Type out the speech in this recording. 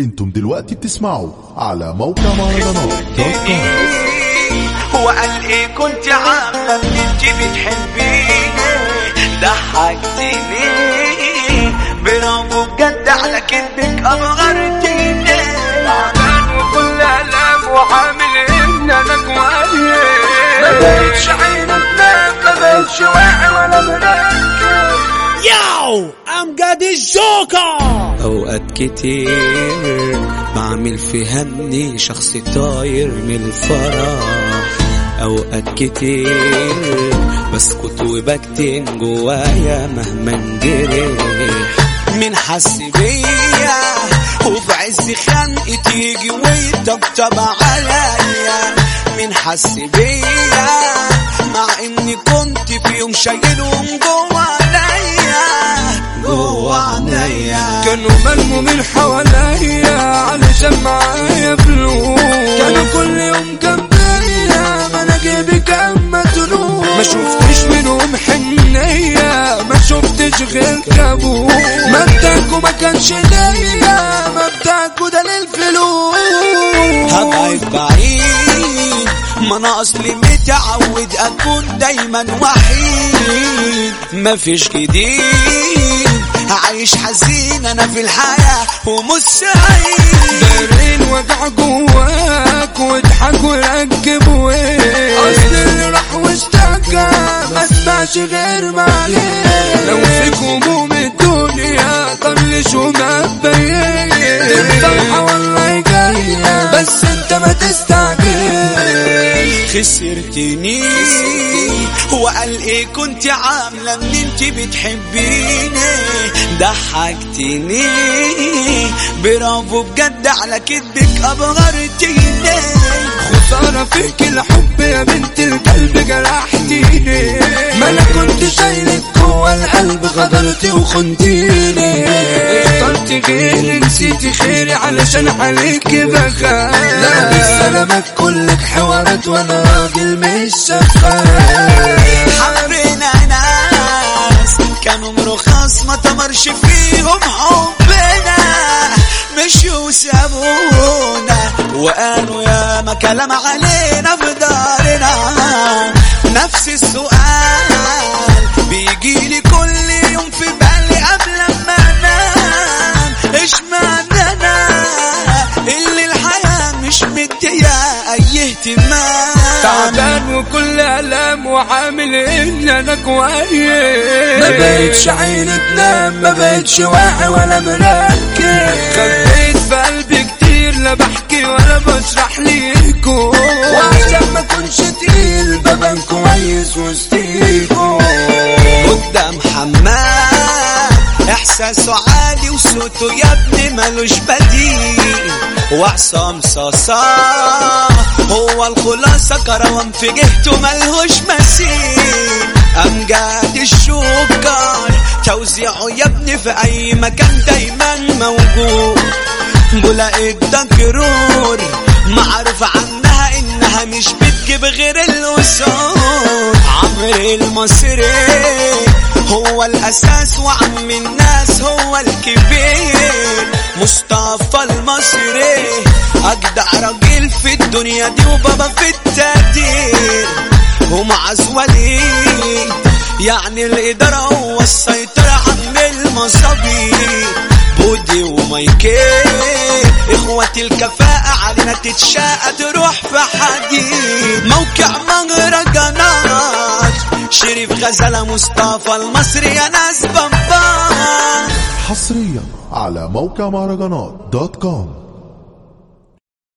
أنتم دلوقتي بتسمعوا على موقع مهرجانات دوت كوم هو قال إيه؟ كنت عاملة ان انت بتحبيني ضحكتيني برافو بجد على كدبك ابغرتيني تعبان وكل الام وعامل إن أنا جوايا ما بقتش عينك ما بقتش واعي ولا مركز I'm got this joker. أوقات كتير بعمل فيها إني شخص طاير من الفرح أوقات كتير بسكت وبكتم جوايا مهما انجرح من حس بيا وفي عز خنقتي يجي ويطبطب عليا. من حس بيا مع إني كنت في يوم شايلهم جوا عينيا جوا عينيا كانوا ملموا من حواليا علشان معايا فلوس كانوا كل يوم جنبيا ما أنا جيبي كان مدلوس ما شفتش منهم حنية ما شفتش غير كابوس. مبدأكوا ما كانش ليا مبدأكوا ده للفلوس. هبعد بعيد ما أنا أصلي متعود أكون دايما وحيد. مفيش جديد عايش حزين أنا في الحياة ومش سعيد. دارين وجع جواك واضحك وركب وين أصل اللي راح واشتكى ما أسمعش غير معليه لو فيك هموم الدنيا طنش وما تبين. الفرحة والله جاية بس أنت ما تستعجل خسرتني. وقال إيه كنت عاملة ان انت بتحبيني. ضحكتني برافو بجد على كدبك أبغرتيني. خسارة فيك الحب يا بنت القلب جرحتيني. ما أنا كنت شايلك جوا القلب غدرتي وخنتيني. اخترت غيري نسيتي خيري علشان عليك بخاف لا بالسلامة كلك حوارات وأنا راجل مش شفاف حبينا ناس كانوا مرخص ما تمرش فيهم حبنا. مشوا وسابونا وقالوا يا ما كلام علينا في دارنا. نفس السؤال بيجيلي اهتمام. تعبان وكل آلام وعامل إن أنا كويس. ما بقتش عيني تنام ما بقتش واعي ولا مركز. خبيت في قلبي كتير لا بحكي ولا بشرح ليكو وعشان ما اكونش تقيل ببان كويس وسطيكو قدام حمام احساسه عالي. وصوته يا ابني ملوش بديل وعصام صاصا هو الخلاصة كروان في جهته ملهوش مثيل امجاد الشوكر توزيعه يا ابني في اي مكان دايما موجود بلاقي الدكرور معروف عنها انها مش بتجيب غير الوصول. عمرو المصري هو الأساس وعم الناس هو الكبير. مصطفى المصري. أجدع راجل في الدنيا دي وبابا في التقدير. ومعز وليد يعني الإدارة هو السيطرة عم المصابيح بودي ومايكل إخوة الكفاءة علينا تتشاء تروح في حديد. موقع مهرجانات شريف غزالة مصطفى المصري يا ناس بمبار. حصريا على موقع مهرجانات دوت كوم